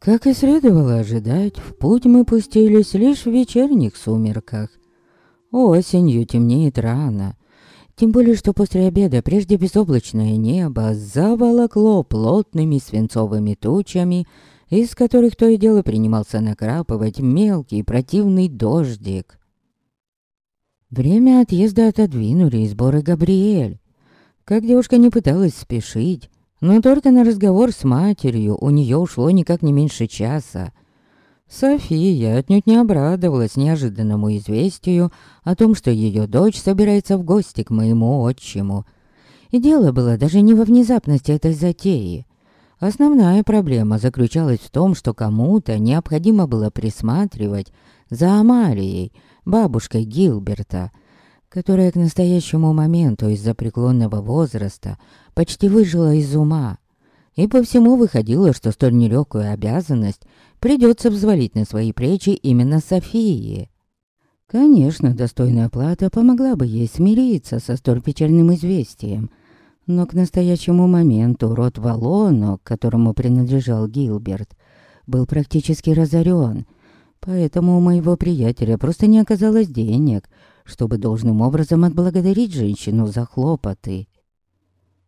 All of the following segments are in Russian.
Как и следовало ожидать, в путь мы пустились лишь в вечерних сумерках. Осенью темнеет рано. Тем более, что после обеда прежде безоблачное небо заволокло плотными свинцовыми тучами, из которых то и дело принимался накрапывать мелкий противный дождик. Время отъезда отодвинули и сборы Габриэль. Как девушка не пыталась спешить, но только на разговор с матерью у нее ушло никак не меньше часа. София отнюдь не обрадовалась неожиданному известию о том, что ее дочь собирается в гости к моему отчиму. И дело было даже не во внезапности этой затеи. Основная проблема заключалась в том, что кому-то необходимо было присматривать за Амалией, бабушкой Гилберта, которая к настоящему моменту из-за преклонного возраста почти выжила из ума. И по всему выходило, что столь нелегкую обязанность придется взвалить на свои плечи именно Софии. Конечно, достойная плата помогла бы ей смириться со столь печальным известием, но к настоящему моменту род Валоно, которому принадлежал Гилберт, был практически разорен, поэтому у моего приятеля просто не оказалось денег, чтобы должным образом отблагодарить женщину за хлопоты.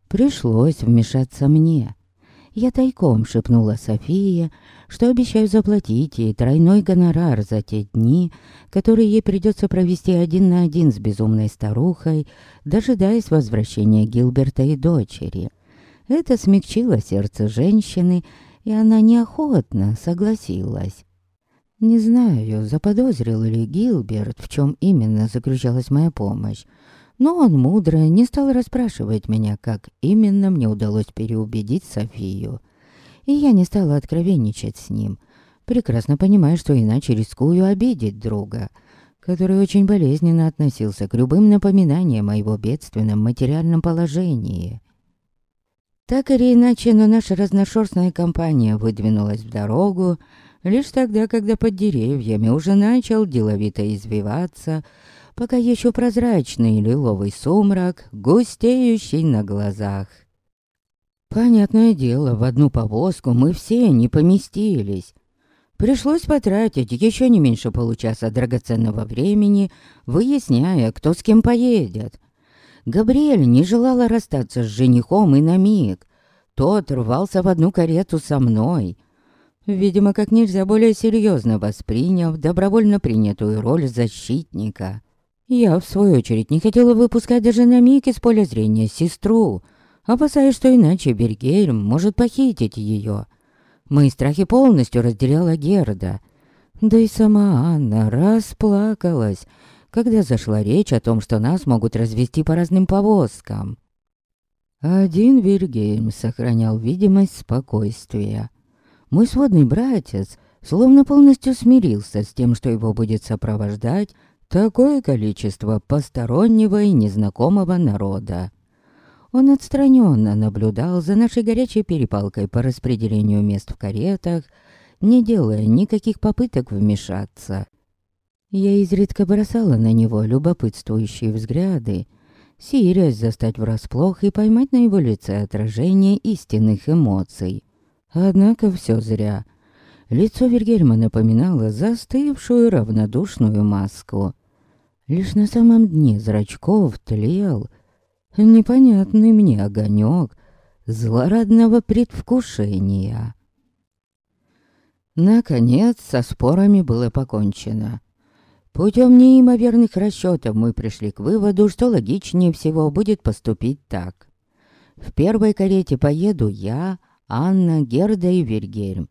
Пришлось вмешаться мне. Я тайком шепнула Софии, что обещаю заплатить ей тройной гонорар за те дни, которые ей придется провести один на один с безумной старухой, дожидаясь возвращения Гилберта и дочери. Это смягчило сердце женщины, и она неохотно согласилась. Не знаю, заподозрил ли Гилберт, в чем именно заключалась моя помощь, но он мудро не стал расспрашивать меня, как именно мне удалось переубедить Софию. И я не стала откровенничать с ним, прекрасно понимая, что иначе рискую обидеть друга, который очень болезненно относился к любым напоминаниям о его бедственном материальном положении. Так или иначе, но наша разношерстная компания выдвинулась в дорогу лишь тогда, когда под деревьями уже начал деловито извиваться пока еще прозрачный лиловый сумрак, густеющий на глазах. Понятное дело, в одну повозку мы все не поместились. Пришлось потратить еще не меньше получаса драгоценного времени, выясняя, кто с кем поедет. Габриэль не желала расстаться с женихом и на миг. Тот рвался в одну карету со мной. Видимо, как нельзя более серьезно восприняв добровольно принятую роль защитника. Я, в свою очередь, не хотела выпускать даже на миг из поля зрения сестру, опасаясь, что иначе Бергейрм может похитить ее. Мои страхи полностью разделяла Герда. Да и сама Анна расплакалась, когда зашла речь о том, что нас могут развести по разным повозкам. Один Вильгельм сохранял видимость спокойствия. Мой сводный братец словно полностью смирился с тем, что его будет сопровождать Такое количество постороннего и незнакомого народа. Он отстраненно наблюдал за нашей горячей перепалкой по распределению мест в каретах, не делая никаких попыток вмешаться. Я изредка бросала на него любопытствующие взгляды, сирясь застать врасплох и поймать на его лице отражение истинных эмоций. Однако все зря. Лицо Вильгельма напоминало застывшую равнодушную маску. Лишь на самом дне зрачков тлел непонятный мне огонек злорадного предвкушения. Наконец, со спорами было покончено. Путем неимоверных расчетов мы пришли к выводу, что логичнее всего будет поступить так. В первой карете поеду я, Анна, Герда и Вильгельм.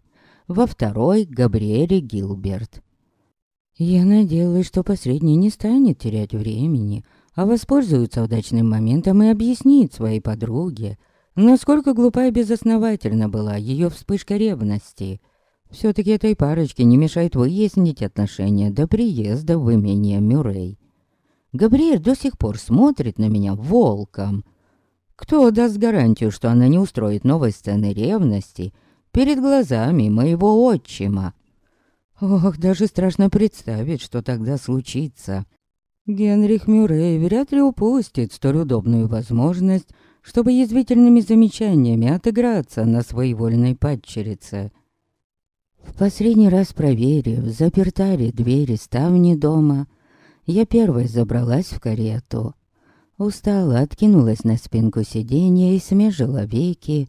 Во второй — Габриэль и Гилберт. Я надеялась, что посредний не станет терять времени, а воспользуется удачным моментом и объяснит своей подруге, насколько глупа и безосновательна была ее вспышка ревности. Все-таки этой парочке не мешает выяснить отношения до приезда в имение Мюррей. Габриэль до сих пор смотрит на меня волком. Кто даст гарантию, что она не устроит новой сцены ревности перед глазами моего отчима? Ох, даже страшно представить, что тогда случится. Генрих Мюррей вряд ли упустит столь удобную возможность, чтобы язвительными замечаниями отыграться на своевольной падчерице. В последний раз проверив, заперта ли двери ставни дома, я первой забралась в карету. Устала, откинулась на спинку сиденья и смежила веки,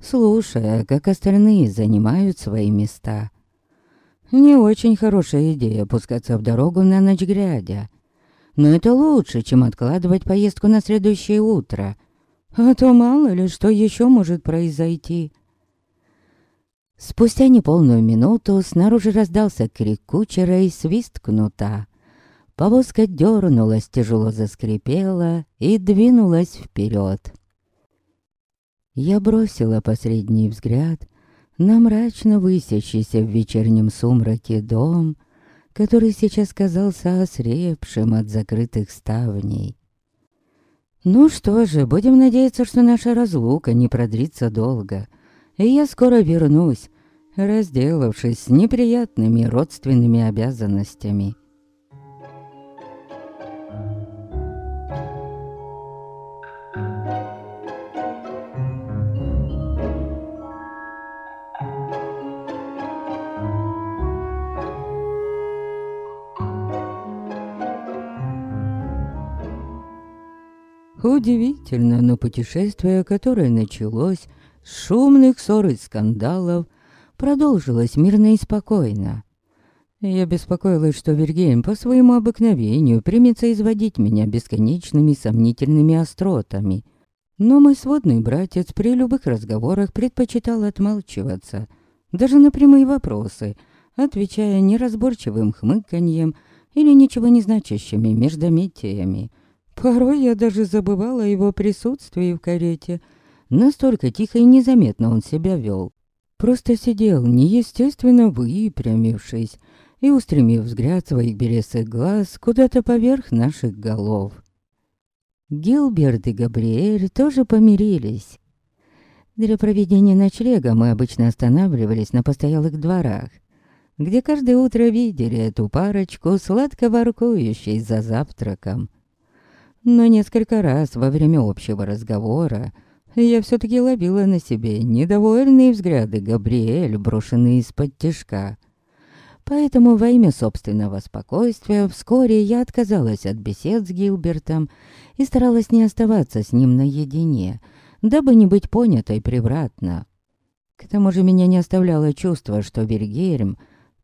слушая, как остальные занимают свои места. Не очень хорошая идея пускаться в дорогу на ночь глядя. Но это лучше, чем откладывать поездку на следующее утро. А то мало ли, что еще может произойти. Спустя неполную минуту снаружи раздался крик кучера и свист кнута. Повозка дернулась, тяжело заскрипела и двинулась вперед. Я бросила посредний взгляд на мрачно высящийся в вечернем сумраке дом, который сейчас казался осрепшим от закрытых ставней. Ну что же, будем надеяться, что наша разлука не продлится долго — и я скоро вернусь, разделавшись с неприятными родственными обязанностями. Удивительно, но путешествие, которое началось шумных ссор и скандалов продолжилось мирно и спокойно. Я беспокоилась, что Вергейм по своему обыкновению примется изводить меня бесконечными сомнительными остротами. Но мой сводный братец при любых разговорах предпочитал отмалчиваться, даже на прямые вопросы, отвечая неразборчивым хмыканьем или ничего не значащими междометиями. Порой я даже забывала о его присутствии в карете — Настолько тихо и незаметно он себя вел. Просто сидел, неестественно выпрямившись и устремив взгляд своих бересых глаз куда-то поверх наших голов. Гилберт и Габриэль тоже помирились. Для проведения ночлега мы обычно останавливались на постоялых дворах, где каждое утро видели эту парочку, сладко воркующей за завтраком. Но несколько раз во время общего разговора я все-таки ловила на себе недовольные взгляды Габриэль, брошенные из-под тяжка. Поэтому во имя собственного спокойствия вскоре я отказалась от бесед с Гилбертом и старалась не оставаться с ним наедине, дабы не быть понятой превратно. К тому же меня не оставляло чувство, что Вильгельм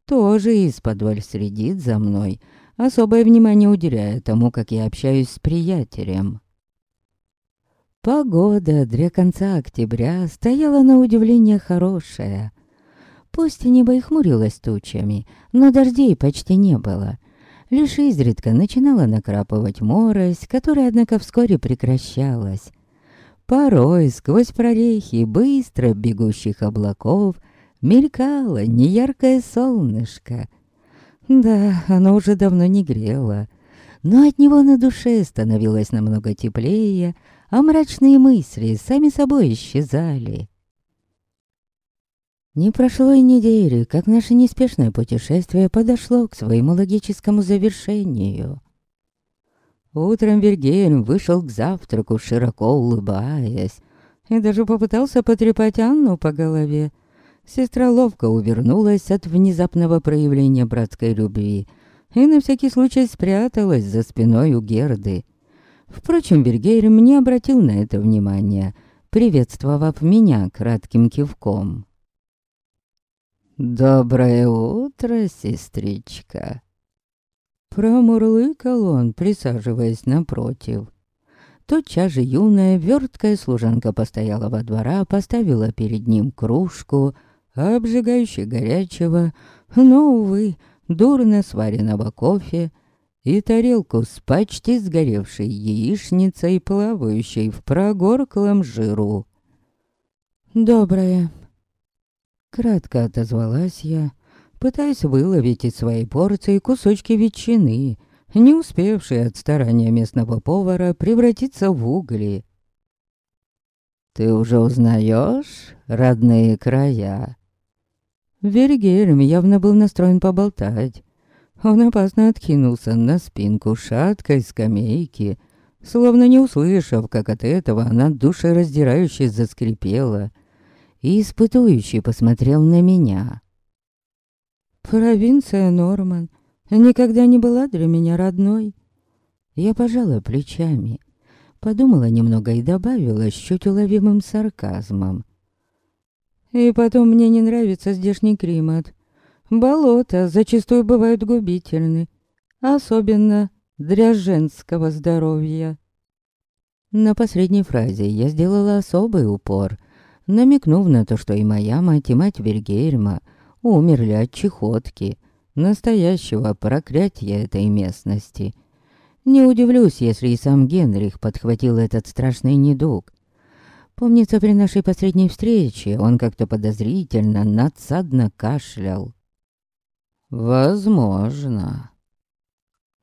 тоже из-под следит за мной, особое внимание уделяя тому, как я общаюсь с приятелем. Погода для конца октября стояла на удивление хорошая. Пусть небо и хмурилось тучами, но дождей почти не было. Лишь изредка начинала накрапывать морось, которая, однако, вскоре прекращалась. Порой сквозь прорехи быстро бегущих облаков мелькало неяркое солнышко. Да, оно уже давно не грело, но от него на душе становилось намного теплее, а мрачные мысли сами собой исчезали. Не прошло и недели, как наше неспешное путешествие подошло к своему логическому завершению. Утром Вергельм вышел к завтраку, широко улыбаясь, и даже попытался потрепать Анну по голове. Сестра ловко увернулась от внезапного проявления братской любви и на всякий случай спряталась за спиной у Герды. Впрочем, Бергейрем не обратил на это внимания, приветствовав меня кратким кивком. «Доброе утро, сестричка!» Промурлыкал он, присаживаясь напротив. Тотчас же юная, верткая служанка постояла во двора, поставила перед ним кружку, обжигающе горячего, но, увы, дурно сваренного кофе, и тарелку с почти сгоревшей яичницей, плавающей в прогорклом жиру. «Доброе», — кратко отозвалась я, пытаясь выловить из своей порции кусочки ветчины, не успевшие от старания местного повара превратиться в угли. «Ты уже узнаешь родные края?» Вергельм явно был настроен поболтать, он опасно откинулся на спинку шаткой скамейки, словно не услышав, как от этого она душераздирающе заскрипела, и испытующий посмотрел на меня. Провинция Норман никогда не была для меня родной. Я пожала плечами, подумала немного и добавила с чуть уловимым сарказмом. И потом мне не нравится здешний климат. Болота зачастую бывают губительны, особенно для женского здоровья. На последней фразе я сделала особый упор, намекнув на то, что и моя мать, и мать Вильгельма умерли от чехотки, настоящего проклятия этой местности. Не удивлюсь, если и сам Генрих подхватил этот страшный недуг. Помнится, при нашей последней встрече он как-то подозрительно, надсадно кашлял. «Возможно».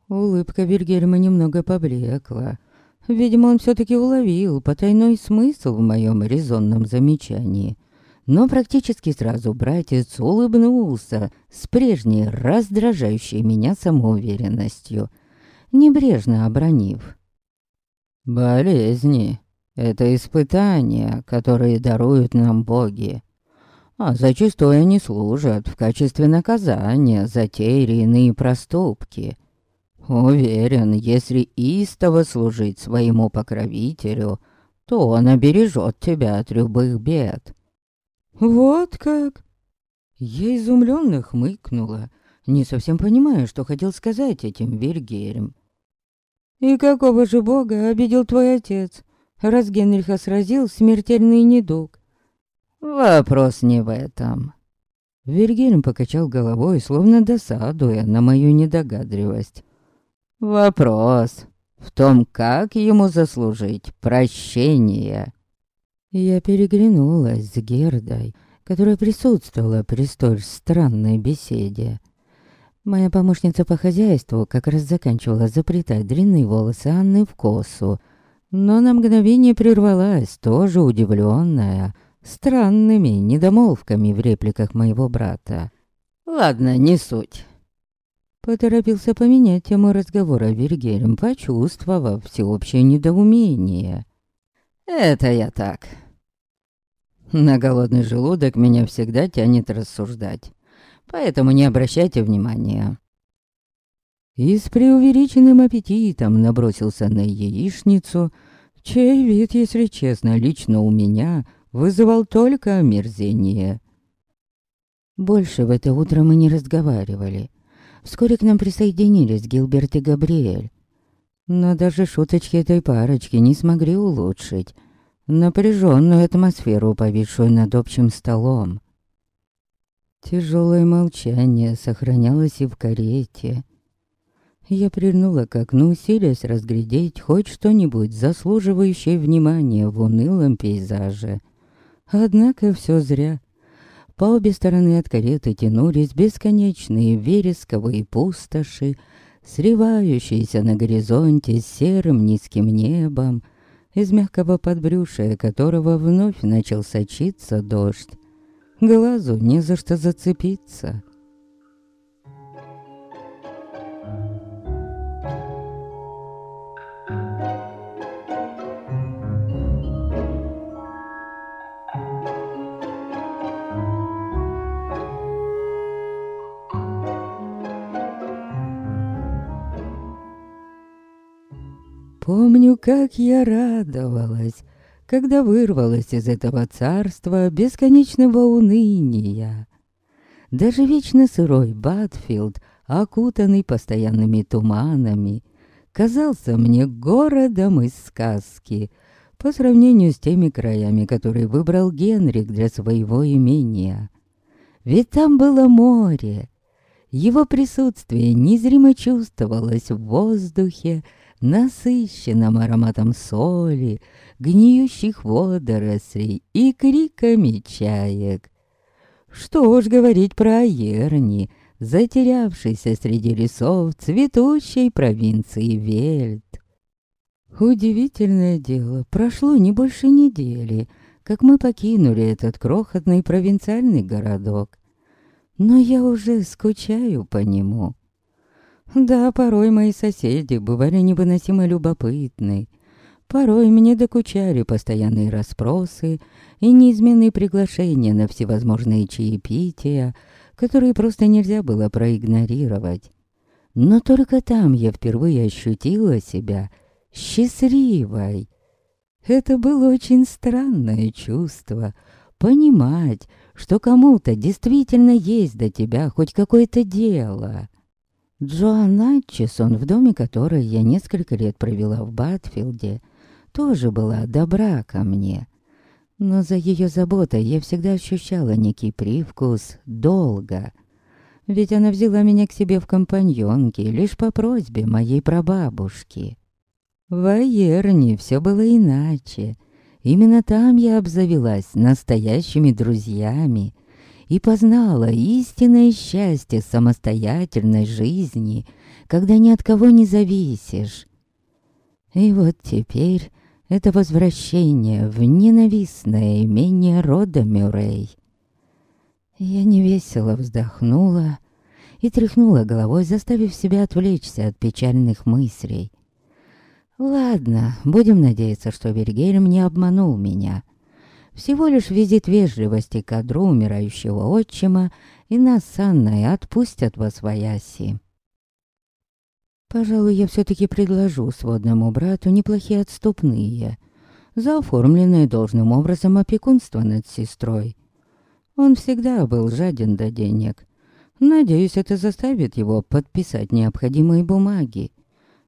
Улыбка Вильгельма немного поблекла. Видимо, он все-таки уловил потайной смысл в моем резонном замечании. Но практически сразу братец улыбнулся с прежней раздражающей меня самоуверенностью, небрежно обронив. «Болезни — это испытания, которые даруют нам боги, а зачастую они служат в качестве наказания за те или иные проступки». Уверен, если истово служить своему покровителю, то он обережет тебя от любых бед. Вот как? Я изумленно хмыкнула, не совсем понимая, что хотел сказать этим Вильгельм. И какого же бога обидел твой отец, раз Генриха сразил смертельный недуг? Вопрос не в этом. Вильгельм покачал головой, словно досадуя на мою недогадливость. Вопрос в том, как ему заслужить прощение. Я переглянулась с Гердой, которая присутствовала при столь странной беседе. Моя помощница по хозяйству как раз заканчивала заплетать длинные волосы Анны в косу, но на мгновение прервалась, тоже удивленная, странными недомолвками в репликах моего брата. «Ладно, не суть. Поторопился поменять тему разговора Вильгельм, почувствовав всеобщее недоумение. «Это я так». На голодный желудок меня всегда тянет рассуждать, поэтому не обращайте внимания. И с преувеличенным аппетитом набросился на яичницу, чей вид, если честно, лично у меня вызывал только омерзение. Больше в это утро мы не разговаривали. Вскоре к нам присоединились Гилберт и Габриэль. Но даже шуточки этой парочки не смогли улучшить напряженную атмосферу, повисшую над общим столом. Тяжелое молчание сохранялось и в карете. Я прильнула к окну, силясь разглядеть хоть что-нибудь заслуживающее внимания в унылом пейзаже. Однако все зря. По обе стороны от кареты тянулись бесконечные вересковые пустоши, срывающиеся на горизонте серым низким небом, из мягкого подбрюшия которого вновь начал сочиться дождь. Глазу не за что зацепиться. Помню, как я радовалась, когда вырвалась из этого царства бесконечного уныния. Даже вечно сырой Батфилд, окутанный постоянными туманами, казался мне городом из сказки по сравнению с теми краями, которые выбрал Генрих для своего имения. Ведь там было море. Его присутствие незримо чувствовалось в воздухе, насыщенным ароматом соли, гниющих водорослей и криками чаек. Что уж говорить про Аерни, затерявшийся среди лесов цветущей провинции Вельт. Удивительное дело, прошло не больше недели, как мы покинули этот крохотный провинциальный городок. Но я уже скучаю по нему. Да, порой мои соседи бывали невыносимо любопытны. Порой мне докучали постоянные расспросы и неизменные приглашения на всевозможные чаепития, которые просто нельзя было проигнорировать. Но только там я впервые ощутила себя счастливой. Это было очень странное чувство — понимать, что кому-то действительно есть до тебя хоть какое-то дело. Джоан Атчисон, в доме которой я несколько лет провела в Батфилде, тоже была добра ко мне. Но за ее заботой я всегда ощущала некий привкус долга. Ведь она взяла меня к себе в компаньонки лишь по просьбе моей прабабушки. В Айерне все было иначе. Именно там я обзавелась настоящими друзьями и познала истинное счастье самостоятельной жизни, когда ни от кого не зависишь. И вот теперь это возвращение в ненавистное имение рода Мюррей. Я невесело вздохнула и тряхнула головой, заставив себя отвлечься от печальных мыслей. Ладно, будем надеяться, что Вильгельм не обманул меня. Всего лишь визит вежливости к кадру умирающего отчима, и нас с Анной отпустят во свояси. Пожалуй, я все-таки предложу сводному брату неплохие отступные, за оформленное должным образом опекунство над сестрой. Он всегда был жаден до денег. Надеюсь, это заставит его подписать необходимые бумаги.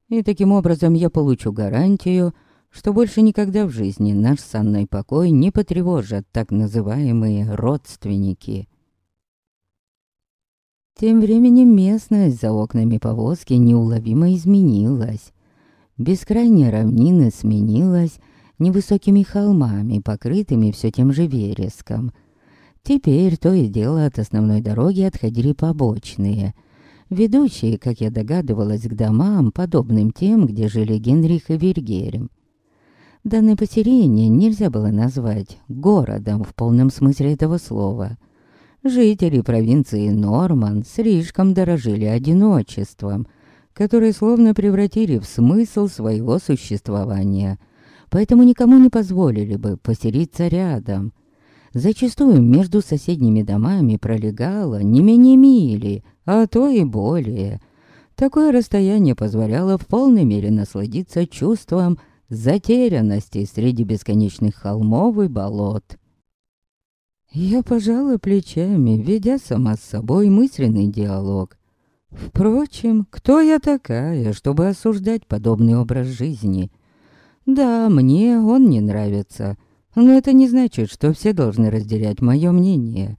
И таким образом я получу гарантию, что больше никогда в жизни наш санный покой не потревожат так называемые родственники. Тем временем местность за окнами повозки неуловимо изменилась. Бескрайняя равнина сменилась невысокими холмами, покрытыми все тем же вереском. Теперь то и дело от основной дороги отходили побочные, ведущие, как я догадывалась, к домам, подобным тем, где жили Генрих и Вильгельм. Данное поселение нельзя было назвать городом в полном смысле этого слова. Жители провинции Норман слишком дорожили одиночеством, которое словно превратили в смысл своего существования, поэтому никому не позволили бы поселиться рядом. Зачастую между соседними домами пролегало не менее мили, а то и более. Такое расстояние позволяло в полной мере насладиться чувством затерянности среди бесконечных холмов и болот. Я пожала плечами, ведя сама с собой мысленный диалог. Впрочем, кто я такая, чтобы осуждать подобный образ жизни? Да, мне он не нравится, но это не значит, что все должны разделять мое мнение.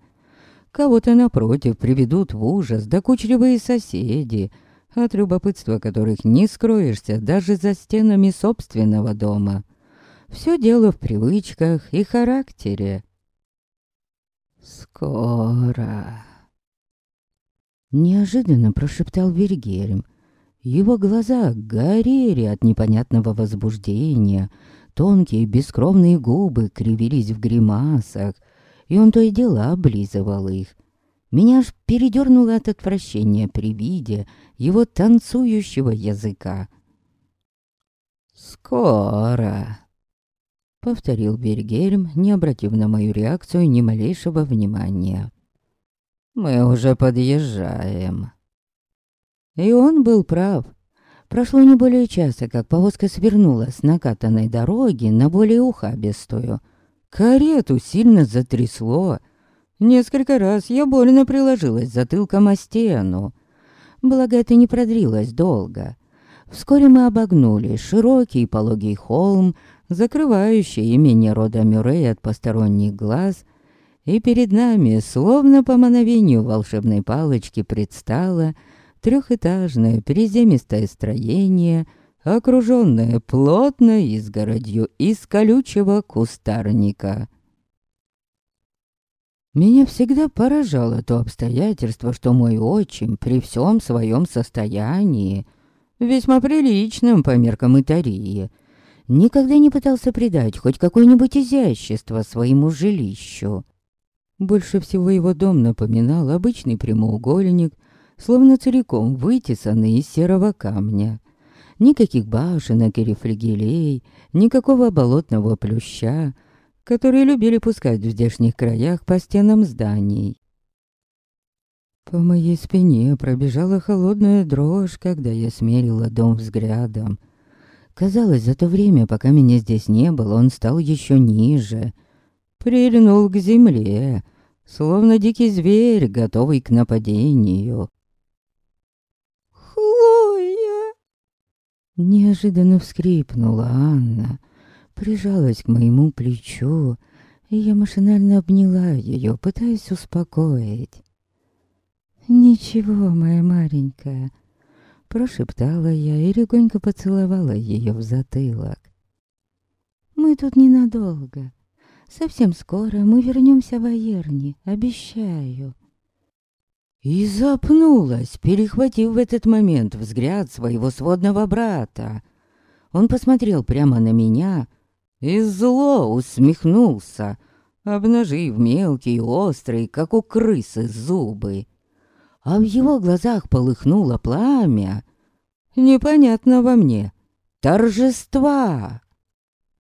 Кого-то, напротив, приведут в ужас докучливые соседи, от любопытства которых не скроешься даже за стенами собственного дома. Все дело в привычках и характере. «Скоро!» Неожиданно прошептал Вильгельм. Его глаза горели от непонятного возбуждения, тонкие бескровные губы кривились в гримасах, и он то и дело облизывал их. Меня аж передернуло от отвращения при виде его танцующего языка. «Скоро!» Повторил Бергельм, не обратив на мою реакцию ни малейшего внимания. «Мы уже подъезжаем». И он был прав. Прошло не более часа, как повозка свернула с накатанной дороги на более ухабистую. Карету сильно затрясло. Несколько раз я больно приложилась затылком о стену. Благо это не продрилось долго. Вскоре мы обогнули широкий пологий холм, закрывающий имени рода Мюррей от посторонних глаз, и перед нами, словно по мановению волшебной палочки, предстало трехэтажное приземистое строение, окруженное плотной изгородью из колючего кустарника. Меня всегда поражало то обстоятельство, что мой отчим при всем своем состоянии, весьма приличном по меркам Итарии, никогда не пытался придать хоть какое-нибудь изящество своему жилищу. Больше всего его дом напоминал обычный прямоугольник, словно целиком вытесанный из серого камня. Никаких башенок или флигелей, никакого болотного плюща, которые любили пускать в здешних краях по стенам зданий. По моей спине пробежала холодная дрожь, когда я смерила дом взглядом. Казалось, за то время, пока меня здесь не было, он стал еще ниже. Прильнул к земле, словно дикий зверь, готовый к нападению. «Хлоя!» Неожиданно вскрипнула Анна, прижалась к моему плечу, и я машинально обняла ее, пытаясь успокоить. «Ничего, моя маленькая», — прошептала я и легонько поцеловала ее в затылок. «Мы тут ненадолго. Совсем скоро мы вернемся в Аерни, обещаю». И запнулась, перехватив в этот момент взгляд своего сводного брата. Он посмотрел прямо на меня и зло усмехнулся, обнажив мелкие, острые, как у крысы, зубы а в его глазах полыхнуло пламя. Непонятно во мне. Торжества.